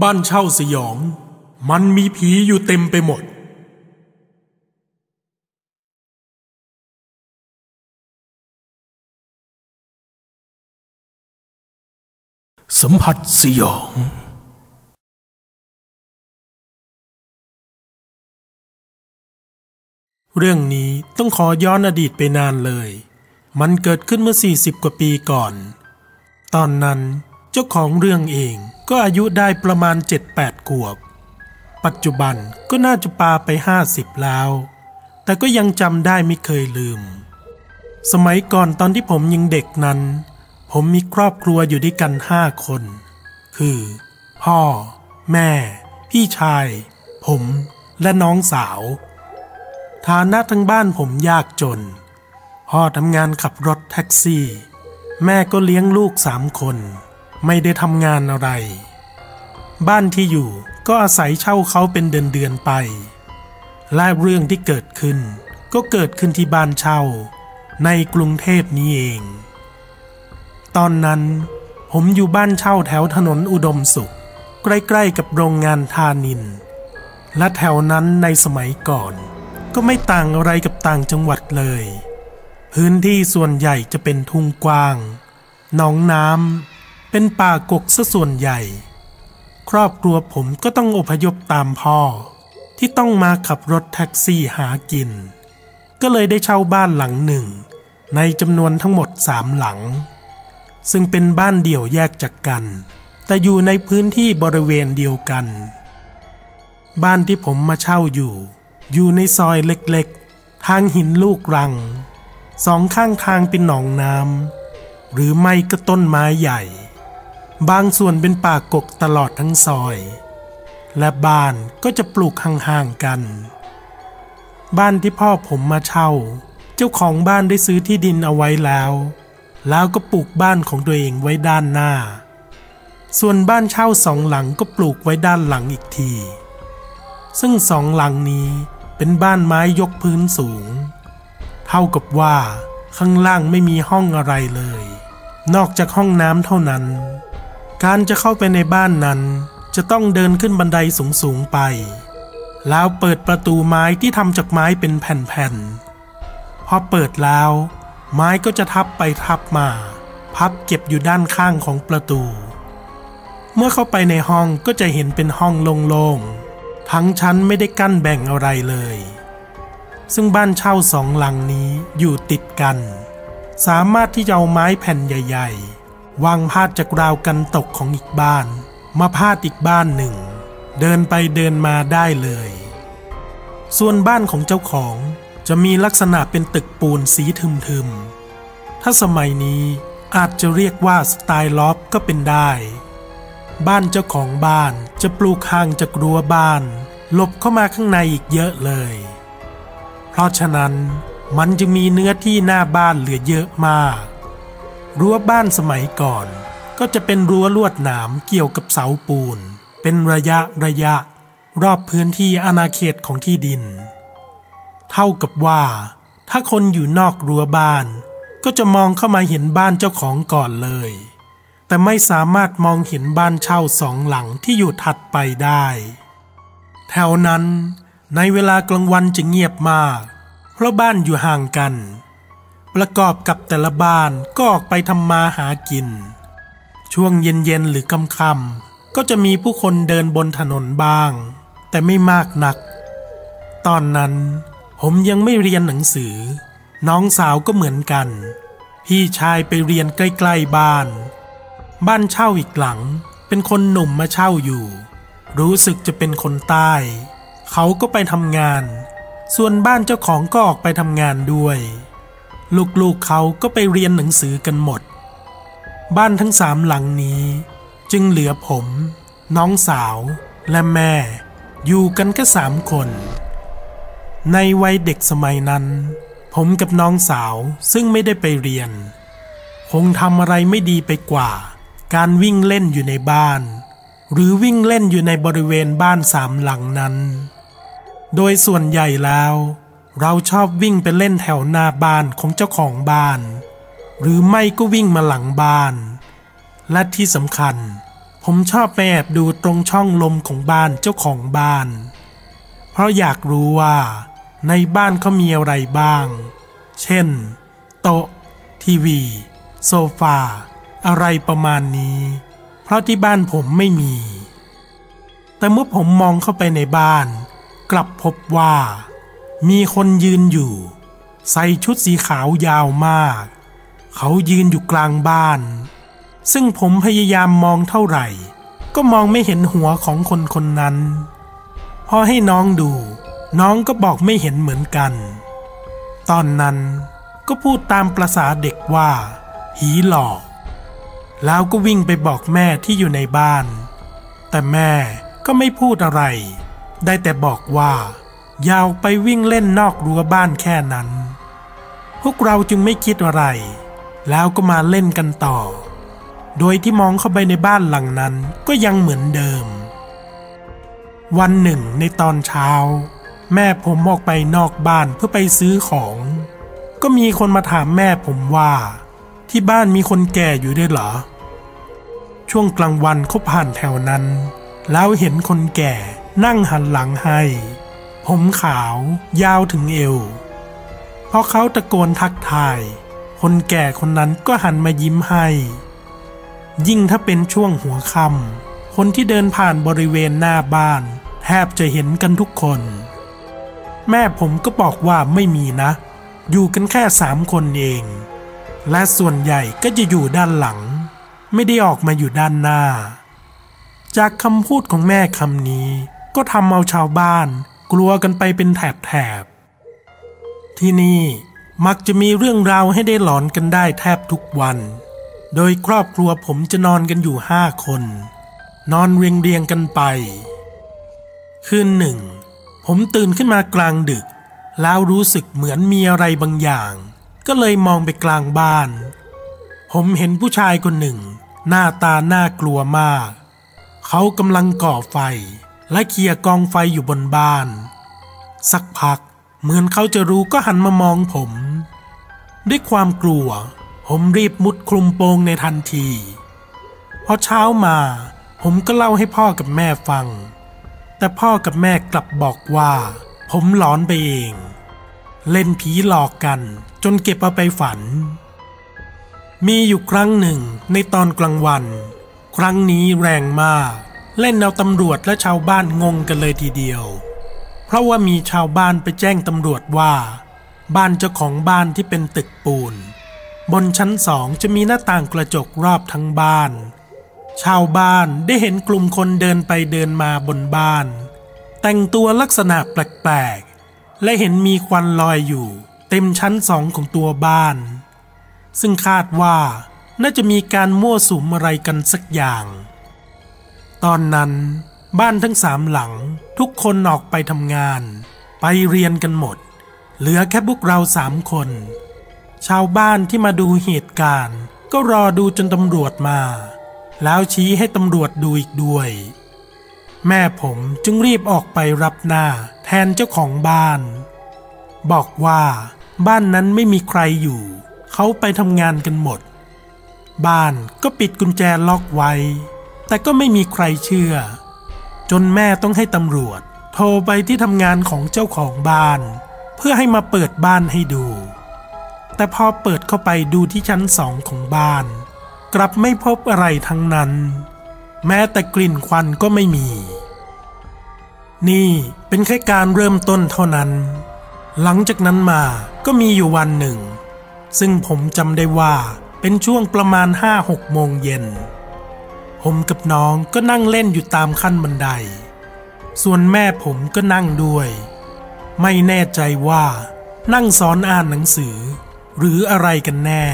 บ้านเช่าสยอง มันมีผีอยู่เต็มไปหมด สัมผัสสยอง เรื่องนี้ต้องขอย้อนอดีตไปนานเลย มันเกิดขึ้นเมื่อ 40 กว่าปีก่อน ตอนนั้นเจ้าของเรื่องเอง ก็อายุได้ประมาณ 7-8 ขวบ ปัจจุบันก็น่าจะปาไป 50 แล้ว แต่ก็ยังจำได้ไม่เคยลืม สมัยก่อนตอนที่ผมยังเด็กนั้น ผมมีครอบครัวอยู่ด้วยกันห้าคน คือ พ่อ แม่ พี่ชาย ผมและน้องสาว ฐานะทั้งบ้านผมยากจน พ่อทำงานขับรถแท็กซี่ แม่ก็เลี้ยงลูกสามคน ไม่ได้ทำงานอะไร บ้านที่อยู่ก็อาศัยเช่าเขาเป็นเดือนๆไป และเรื่องที่เกิดขึ้น ก็เกิดขึ้นที่บ้านเช่า ในกรุงเทพนี้เอง ตอนนั้นผมอยู่บ้านเช่าแถวถนนอุดมสุข ใกล้ๆกับโรงงานทานิน และแถวนั้นในสมัยก่อน ก็ไม่ต่างอะไรกับต่างจังหวัดเลย พื้นที่ส่วนใหญ่จะเป็นทุ่งกว้าง หนองน้ำ เป็นป่ากกซะส่วนใหญ่ ครอบครัวผมก็ต้องอพยพตามพ่อ ที่ต้องมาขับรถแท็กซี่หากิน ก็เลยได้เช่าบ้านหลังหนึ่ง ในจำนวนทั้งหมดสามหลัง ซึ่งเป็นบ้านเดี่ยวแยกจากกัน แต่อยู่ในพื้นที่บริเวณเดียวกัน บ้านที่ผมมาเช่าอยู่ อยู่ในซอยเล็กๆ ทางหินลูกรัง สองข้างทางเป็นหนองน้ำหรือไม่ก็ต้นไม้ใหญ่ บางส่วนเป็นป่ากกตลอดทั้งซอย และบ้านก็จะปลูกห่างๆกัน บ้านที่พ่อผมมาเช่า เจ้าของบ้านได้ซื้อที่ดินเอาไว้แล้ว แล้วก็ปลูกบ้านของตัวเองไว้ด้านหน้า ส่วนบ้านเช่าสองหลังก็ปลูกไว้ด้านหลังอีกที ซึ่งสองหลังนี้เป็นบ้านไม้ยกพื้นสูง เท่ากับว่าข้างล่างไม่มีห้องอะไรเลย นอกจากห้องน้ำเท่านั้น การจะเข้าไปในบ้านนั้น จะต้องเดินขึ้นบันไดสูงๆไป แล้วเปิดประตูไม้ที่ทำจากไม้เป็นแผ่นๆ พอเปิดแล้ว ไม้ก็จะทับไปทับมา พับเก็บอยู่ด้านข้างของประตู เมื่อเข้าไปในห้องก็จะเห็นเป็นห้องโล่งๆ ทั้งชั้นไม่ได้กั้นแบ่งอะไรเลย ซึ่งบ้านเช่าสองหลังนี้อยู่ติดกัน สามารถที่จะเอาไม้แผ่นใหญ่ ๆ วางพาดจากราวกันตกของอีกบ้าน มาพาดอีกบ้านหนึ่ง เดินไปเดินมาได้เลย ส่วนบ้านของเจ้าของจะมีลักษณะเป็นตึกปูนสีทึมๆ ถ้าสมัยนี้อาจจะเรียกว่าสไตล์ลอฟก็เป็นได้ บ้านเจ้าของบ้านจะปลูกห่างจากรั้วบ้าน หลบเข้ามาข้างในอีกเยอะเลย เพราะฉะนั้นมันจึงมีเนื้อที่หน้าบ้านเหลือเยอะมาก รั้วบ้านสมัยก่อน ก็จะเป็นรั้วลวดหนามเกี่ยวกับเสาปูน เป็นระยะระยะ รอบพื้นที่อาณาเขตของที่ดิน เท่ากับว่า ถ้าคนอยู่นอกรั้วบ้าน ก็จะมองเข้ามาเห็นบ้านเจ้าของก่อนเลย แต่ไม่สามารถมองเห็นบ้านเช่าสองหลังที่อยู่ถัดไปได้ แถวนั้น ในเวลากลางวันจะเงียบมาก เพราะบ้านอยู่ห่างกัน ประกอบกับแต่ละบ้านก็ออกไปทำมาหากิน ช่วงเย็นๆหรือค่ำๆก็จะมีผู้คนเดินบนถนนบ้าง แต่ไม่มากนัก ตอนนั้นผมยังไม่เรียนหนังสือ น้องสาวก็เหมือนกัน พี่ชายไปเรียนใกล้ๆบ้าน บ้านเช่าอีกหลัง เป็นคนหนุ่มมาเช่าอยู่ รู้สึกจะเป็นคนใต้ เขาก็ไปทำงาน ส่วนบ้านเจ้าของก็ออกไปทำงานด้วย ลูกๆเขาก็ไปเรียนหนังสือกันหมด บ้านทั้งสามหลังนี้ จึงเหลือผม น้องสาวและแม่ อยู่กันแค่สามคน ในวัยเด็กสมัยนั้น ผมกับน้องสาวซึ่งไม่ได้ไปเรียน คงทำอะไรไม่ดีไปกว่า การวิ่งเล่นอยู่ในบ้าน หรือวิ่งเล่นอยู่ในบริเวณบ้านสามหลังนั้น โดยส่วนใหญ่แล้ว เราชอบวิ่งไปเล่นแถวหน้าบ้านของเจ้าของบ้าน หรือไม่ก็วิ่งมาหลังบ้าน และที่สำคัญ ผมชอบไปแอบดูตรงช่องลมของบ้านเจ้าของบ้าน เพราะอยากรู้ว่าในบ้านเขามีอะไรบ้าง เช่น โต๊ะ ทีวี โซฟา อะไรประมาณนี้ เพราะที่บ้านผมไม่มี แต่เมื่อผมมองเข้าไปในบ้าน กลับพบว่า มีคนยืนอยู่ ใส่ชุดสีขาวยาวมาก เขายืนอยู่กลางบ้าน ซึ่งผมพยายามมองเท่าไหร่ ก็มองไม่เห็นหัวของคนคนนั้น พอให้น้องดู น้องก็บอกไม่เห็นเหมือนกัน ตอนนั้นก็พูดตามประษาเด็กว่า หีหลอก แล้วก็วิ่งไปบอกแม่ที่อยู่ในบ้าน แต่แม่ก็ไม่พูดอะไร ได้แต่บอกว่า ยาวไปวิ่งเล่นนอกรั้วบ้านแค่นั้น พวกเราจึงไม่คิดอะไร แล้วก็มาเล่นกันต่อ โดยที่มองเข้าไปในบ้านหลังนั้นก็ยังเหมือนเดิม วันหนึ่งในตอนเช้า แม่ผมออกไปนอกบ้านเพื่อไปซื้อของ ก็มีคนมาถามแม่ผมว่า ที่บ้านมีคนแก่อยู่ด้วยเหรอ ช่วงกลางวันเขาผ่านแถวนั้น แล้วเห็นคนแก่นั่งหันหลังให้ ผมขาวยาวถึงเอว พอเขาตะโกนทักทาย คนแก่คนนั้นก็หันมายิ้มให้ ยิ่งถ้าเป็นช่วงหัวค่ำคนที่เดินผ่านบริเวณหน้าบ้าน แทบจะเห็นกันทุกคน แม่ผมก็บอกว่าไม่มีนะ อยู่กันแค่สามคนเอง และส่วนใหญ่ก็จะอยู่ด้านหลัง ไม่ได้ออกมาอยู่ด้านหน้า จากคำพูดของแม่คำนี้ ก็ทำเอาชาวบ้าน กลัวกันไปเป็นแถบๆ ที่นี่มักจะมีเรื่องราวให้ได้หลอนกันได้แทบทุกวัน โดยครอบครัวผมจะนอนกันอยู่ห้าคน นอนเรียงเรียงกันไป คืนหนึ่ง ผมตื่นขึ้นมากลางดึก แล้วรู้สึกเหมือนมีอะไรบางอย่าง ก็เลยมองไปกลางบ้าน ผมเห็นผู้ชายคนหนึ่ง หน้าตาน่ากลัวมาก เขากำลังก่อไฟและเคลียกองไฟอยู่บนบ้าน สักพักเหมือนเขาจะรู้ก็หันมามองผม ด้วยความกลัว ผมรีบมุดคลุมโปงในทันที พอเช้ามาผมก็เล่าให้พ่อกับแม่ฟัง แต่พ่อกับแม่กลับบอกว่า ผมหลอนไปเอง เล่นผีหลอกกัน จนเก็บเอาไปฝัน มีอยู่ครั้งหนึ่งในตอนกลางวัน ครั้งนี้แรงมาก เล่นเอาตำรวจและชาวบ้านงงกันเลยทีเดียว ราะว่ามีชาวบ้านไปแจ้งตำรวจว่า บ้านเจ้าของบ้านที่เป็นตึกปูน บนชั้นสองจะมีหน้าต่างกระจกรอบทั้งบ้าน ชาวบ้านได้เห็นกลุ่มคนเดินไปเดินมาบนบ้าน แต่งตัวลักษณะแปลกๆ และเห็นมีควันลอยอยู่ เต็มชั้นสองของตัวบ้าน ซึ่งคาดว่าน่าจะมีการมั่วสุมอะไรกันสักอย่าง ตอนนั้น บ้านทั้งสามหลัง ทุกคนออกไปทำงาน ไปเรียนกันหมด เหลือแค่พวกเราสามคน ชาวบ้านที่มาดูเหตุการณ์ ก็รอดูจนตำรวจมา แล้วชี้ให้ตำรวจดูอีกด้วย แม่ผมจึงรีบออกไปรับหน้าแทนเจ้าของบ้าน บอกว่าบ้านนั้นไม่มีใครอยู่ เขาไปทำงานกันหมด บ้านก็ปิดกุญแจล็อกไว้ แต่ก็ไม่มีใครเชื่อ จนแม่ต้องให้ตำรวจ โทรไปที่ทำงานของเจ้าของบ้าน เพื่อให้มาเปิดบ้านให้ดู แต่พอเปิดเข้าไปดูที่ชั้นสองของบ้าน กลับไม่พบอะไรทั้งนั้น แม้แต่กลิ่นควันก็ไม่มี นี่เป็นแค่การเริ่มต้นเท่านั้น หลังจากนั้นมาก็มีอยู่วันหนึ่ง ซึ่งผมจำได้ว่าเป็นช่วงประมาณห้าหกโมงเย็น ผมกับน้องก็นั่งเล่นอยู่ตามขั้นบันได ส่วนแม่ผมก็นั่งด้วย ไม่แน่ใจว่านั่งสอนอ่านหนังสือ หรืออะไรกันแน่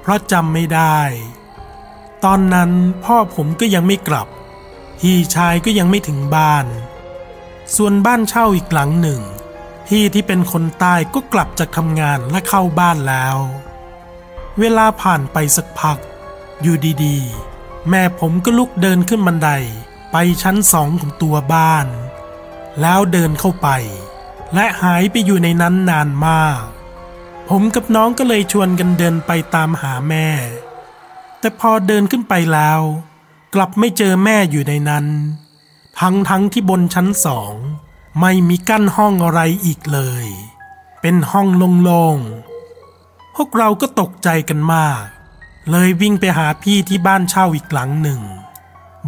เพราะจำไม่ได้ ตอนนั้นพ่อผมก็ยังไม่กลับ พี่ชายก็ยังไม่ถึงบ้าน ส่วนบ้านเช่าอีกหลังหนึ่ง พี่ที่เป็นคนใต้ก็กลับจากทำงานและเข้าบ้านแล้ว เวลาผ่านไปสักพัก อยู่ดีๆ แม่ผมก็ลุกเดินขึ้นบันไดไปชั้นสองของตัวบ้าน แล้วเดินเข้าไป และหายไปอยู่ในนั้นนานมาก ผมกับน้องก็เลยชวนกันเดินไปตามหาแม่ แต่พอเดินขึ้นไปแล้ว กลับไม่เจอแม่อยู่ในนั้น ทั้งทั้งที่บนชั้นสอง ไม่มีกั้นห้องอะไรอีกเลย เป็นห้องโล่งๆพวกเราก็ตกใจกันมาก เลยวิ่งไปหาพี่ที่บ้านเช่าอีกหลังหนึ่ง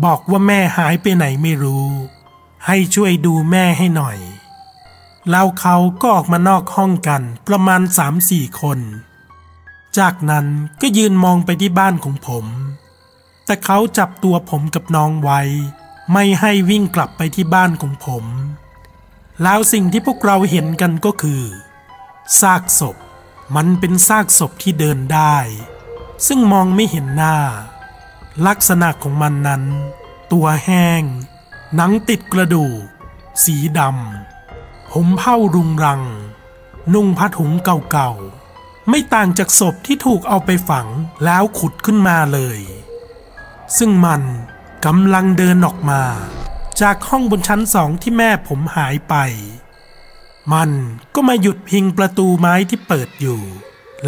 บอกว่าแม่หายไปไหนไม่รู้ ให้ช่วยดูแม่ให้หน่อย แล้วเขาก็ออกมานอกห้องกันประมาณสามสี่คน จากนั้นก็ยืนมองไปที่บ้านของผม แต่เขาจับตัวผมกับน้องไว้ ไม่ให้วิ่งกลับไปที่บ้านของผม แล้วสิ่งที่พวกเราเห็นกันก็คือซากศพ มันเป็นซากศพที่เดินได้ ซึ่งมองไม่เห็นหน้า ลักษณะของมันนั้น ตัวแห้ง หนังติดกระดูก สีดำผมเผ้ารุงรัง นุ่งผ้าถุงเก่าๆ ไม่ต่างจากศพที่ถูกเอาไปฝังแล้วขุดขึ้นมาเลย ซึ่งมันกำลังเดินออกมา จากห้องบนชั้นสองที่แม่ผมหายไป มันก็มาหยุดพิงประตูไม้ที่เปิดอยู่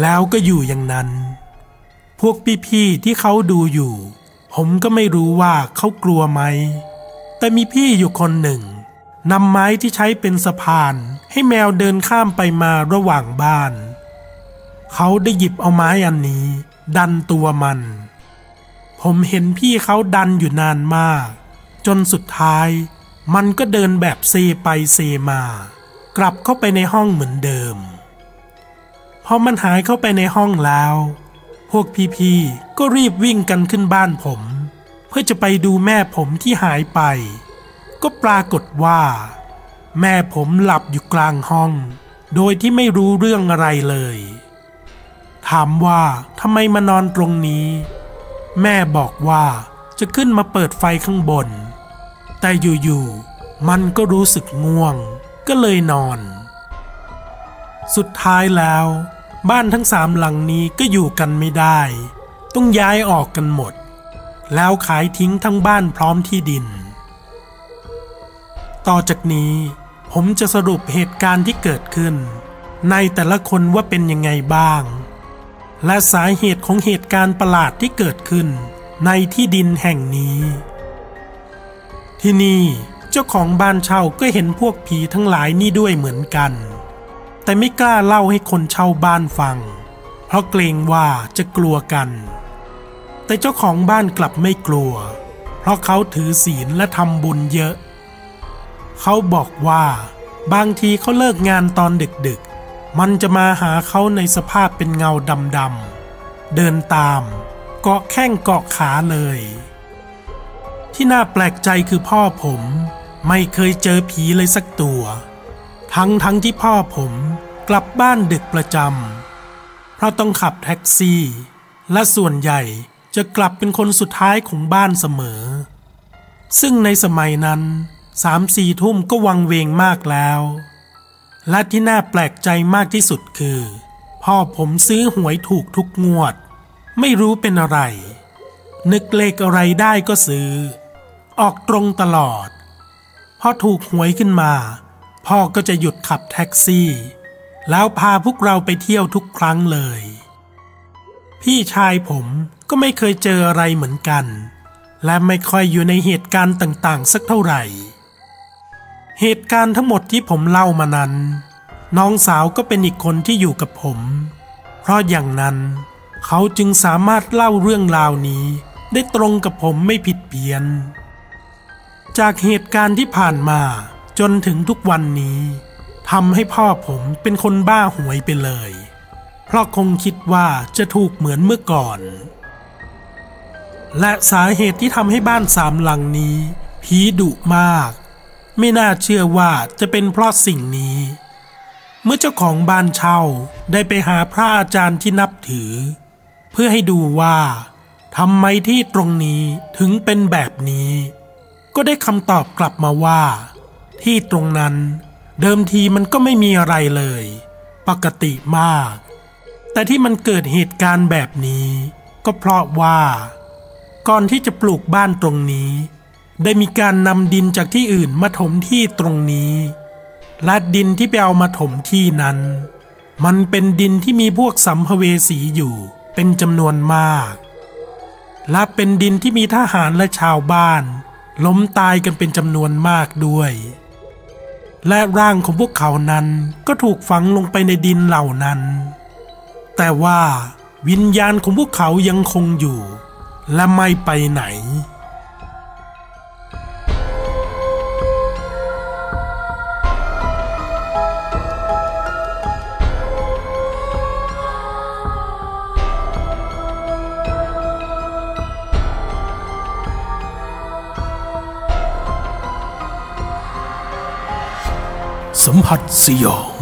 แล้วก็อยู่อย่างนั้น พวกพี่ๆที่เขาดูอยู่ ผมก็ไม่รู้ว่าเขากลัวไหม แต่มีพี่อยู่คนหนึ่งนำไม้ที่ใช้เป็นสะพาน ให้แมวเดินข้ามไปมาระหว่างบ้าน เขาได้หยิบเอาไม้อันนี้ ดันตัวมัน ผมเห็นพี่เขาดันอยู่นานมาก จนสุดท้าย มันก็เดินแบบเซไปเซมา กลับเข้าไปในห้องเหมือนเดิม พอมันหายเข้าไปในห้องแล้ว พวกพี่ๆก็รีบวิ่งกันขึ้นบ้านผม เพื่อจะไปดูแม่ผมที่หายไป ก็ปรากฏว่า แม่ผมหลับอยู่กลางห้อง โดยที่ไม่รู้เรื่องอะไรเลย ถามว่าทำไมมานอนตรงนี้ แม่บอกว่าจะขึ้นมาเปิดไฟข้างบน แต่อยู่ๆมันก็รู้สึกง่วง ก็เลยนอน สุดท้ายแล้ว บ้านทั้งสามหลังนี้ก็อยู่กันไม่ได้ ต้องย้ายออกกันหมด แล้วขายทิ้งทั้งบ้านพร้อมที่ดิน ต่อจากนี้ผมจะสรุปเหตุการณ์ที่เกิดขึ้น ในแต่ละคนว่าเป็นยังไงบ้าง และสาเหตุของเหตุการณ์ประหลาดที่เกิดขึ้น ในที่ดินแห่งนี้ ที่นี่เจ้าของบ้านเช่าก็เห็นพวกผีทั้งหลายนี่ด้วยเหมือนกัน แต่ไม่กล้าเล่าให้คนเช่าบ้านฟัง เพราะเกรงว่าจะกลัวกัน แต่เจ้าของบ้านกลับไม่กลัว เพราะเขาถือศีลและทำบุญเยอะ เขาบอกว่า บางทีเขาเลิกงานตอนดึกๆ มันจะมาหาเขาในสภาพเป็นเงาดำๆ เดินตามเกาะแข้งเกาะขาเลย ที่น่าแปลกใจคือพ่อผมไม่เคยเจอผีเลยสักตัว ทั้งทั้งที่พ่อผมกลับบ้านดึกประจำ เพราะต้องขับแท็กซี่ และส่วนใหญ่จะกลับเป็นคนสุดท้ายของบ้านเสมอ ซึ่งในสมัยนั้นสามสี่ทุ่มก็วังเวงมากแล้ว และที่น่าแปลกใจมากที่สุดคือ พ่อผมซื้อหวยถูกทุกงวด ไม่รู้เป็นอะไร นึกเลขอะไรได้ก็ซื้อ ออกตรงตลอด พอถูกหวยขึ้นมา พ่อก็จะหยุดขับแท็กซี่ แล้วพาพวกเราไปเที่ยวทุกครั้งเลย พี่ชายผมก็ไม่เคยเจออะไรเหมือนกัน และไม่ค่อยอยู่ในเหตุการณ์ต่างๆ สักเท่าไหร่ เหตุการณ์ทั้งหมดที่ผมเล่ามานั้น น้องสาวก็เป็นอีกคนที่อยู่กับผม เพราะอย่างนั้น เขาจึงสามารถเล่าเรื่องราวนี้ได้ตรงกับผมไม่ผิดเพี้ยน จากเหตุการณ์ที่ผ่านมา จนถึงทุกวันนี้ทำให้พ่อผมเป็นคนบ้าหวยไปเลย เพราะคงคิดว่าจะถูกเหมือนเมื่อก่อน และสาเหตุที่ทำให้บ้านสามหลังนี้ผีดุมาก ไม่น่าเชื่อว่าจะเป็นเพราะสิ่งนี้ เมื่อเจ้าของบ้านเช่าได้ไปหาพระอาจารย์ที่นับถือ เพื่อให้ดูว่าทำไมที่ตรงนี้ถึงเป็นแบบนี้ ก็ได้คำตอบกลับมาว่า ที่ตรงนั้นเดิมทีมันก็ไม่มีอะไรเลย ปกติมาก แต่ที่มันเกิดเหตุการณ์แบบนี้ ก็เพราะว่า ก่อนที่จะปลูกบ้านตรงนี้ ได้มีการนำดินจากที่อื่นมาถมที่ตรงนี้และดินที่ไปเอามาถมที่นั้น มันเป็นดินที่มีพวกสัมภเวสีอยู่เป็นจำนวนมาก และเป็นดินที่มีทหารและชาวบ้าน ล้มตายกันเป็นจำนวนมากด้วย และร่างของพวกเขานั้นก็ถูกฝังลงไปในดินเหล่านั้น แต่ว่าวิญญาณของพวกเขายังคงอยู่ และไม่ไปไหน สัมผัสสยอง